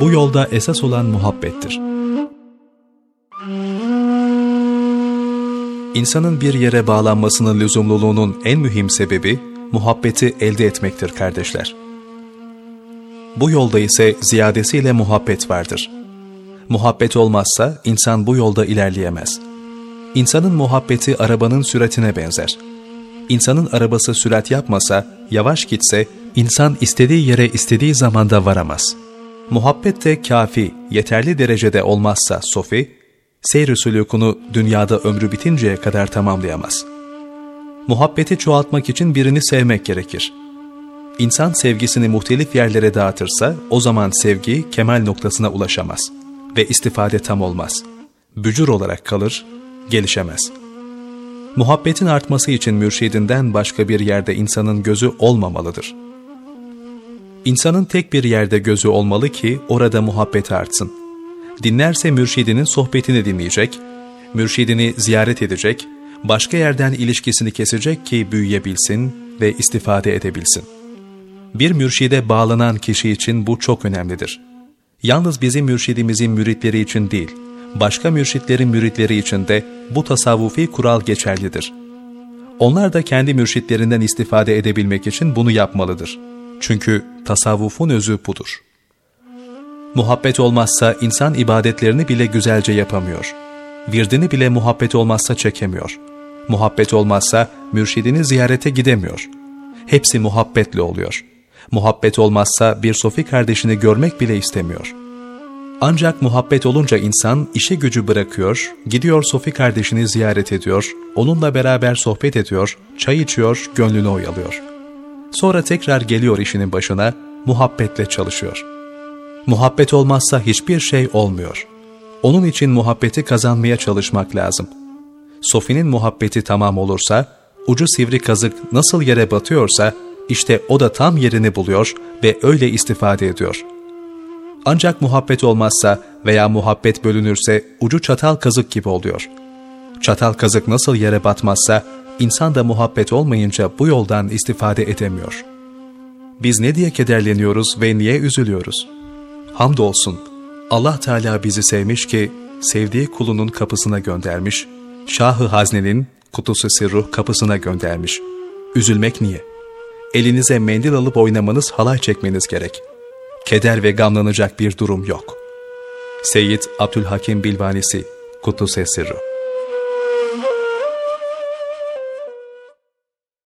Bu yolda esas olan muhabbettir. İnsanın bir yere bağlanmasının lüzumluluğunun en mühim sebebi, muhabbeti elde etmektir kardeşler. Bu yolda ise ziyadesiyle muhabbet vardır. Muhabbet olmazsa insan bu yolda ilerleyemez. İnsanın muhabbeti arabanın süratine benzer. İnsanın arabası sürat yapmasa, yavaş gitse, insan istediği yere istediği zamanda varamaz. Muhabbet de kafi, yeterli derecede olmazsa sofi, seyr-i sülükunu dünyada ömrü bitinceye kadar tamamlayamaz. Muhabbeti çoğaltmak için birini sevmek gerekir. İnsan sevgisini muhtelif yerlere dağıtırsa o zaman sevgi kemal noktasına ulaşamaz ve istifade tam olmaz. Bücür olarak kalır, gelişemez. Muhabbetin artması için mürşidinden başka bir yerde insanın gözü olmamalıdır. İnsanın tek bir yerde gözü olmalı ki orada muhabbet artsın. Dinlerse mürşidinin sohbetini dinleyecek, mürşidini ziyaret edecek, başka yerden ilişkisini kesecek ki büyüyebilsin ve istifade edebilsin. Bir mürşide bağlanan kişi için bu çok önemlidir. Yalnız bizim mürşidimizin müritleri için değil, başka mürşitlerin müritleri için de bu tasavvufi kural geçerlidir. Onlar da kendi mürşitlerinden istifade edebilmek için bunu yapmalıdır. Çünkü tasavvufun özü budur. Muhabbet olmazsa insan ibadetlerini bile güzelce yapamıyor. Virdini bile muhabbet olmazsa çekemiyor. Muhabbet olmazsa mürşidini ziyarete gidemiyor. Hepsi muhabbetle oluyor. Muhabbet olmazsa bir sofi kardeşini görmek bile istemiyor. Ancak muhabbet olunca insan işe gücü bırakıyor, gidiyor Sofi kardeşini ziyaret ediyor, onunla beraber sohbet ediyor, çay içiyor, gönlünü oyalıyor. Sonra tekrar geliyor işinin başına, muhabbetle çalışıyor. Muhabbet olmazsa hiçbir şey olmuyor. Onun için muhabbeti kazanmaya çalışmak lazım. Sofi'nin muhabbeti tamam olursa, ucu sivri kazık nasıl yere batıyorsa, işte o da tam yerini buluyor ve öyle istifade ediyor. Ancak muhabbet olmazsa veya muhabbet bölünürse ucu çatal kazık gibi oluyor. Çatal kazık nasıl yere batmazsa, insan da muhabbet olmayınca bu yoldan istifade edemiyor. Biz ne diye kederleniyoruz ve niye üzülüyoruz? Hamdolsun, Allah Teala bizi sevmiş ki, sevdiği kulunun kapısına göndermiş, Şahı Hazne'nin, kutusu sırruh kapısına göndermiş. Üzülmek niye? Elinize mendil alıp oynamanız halay çekmeniz gerek. Keder ve gamlanacak bir durum yok. Seyyid Abdülhakim Bilvanisi, Kuddus Sirruh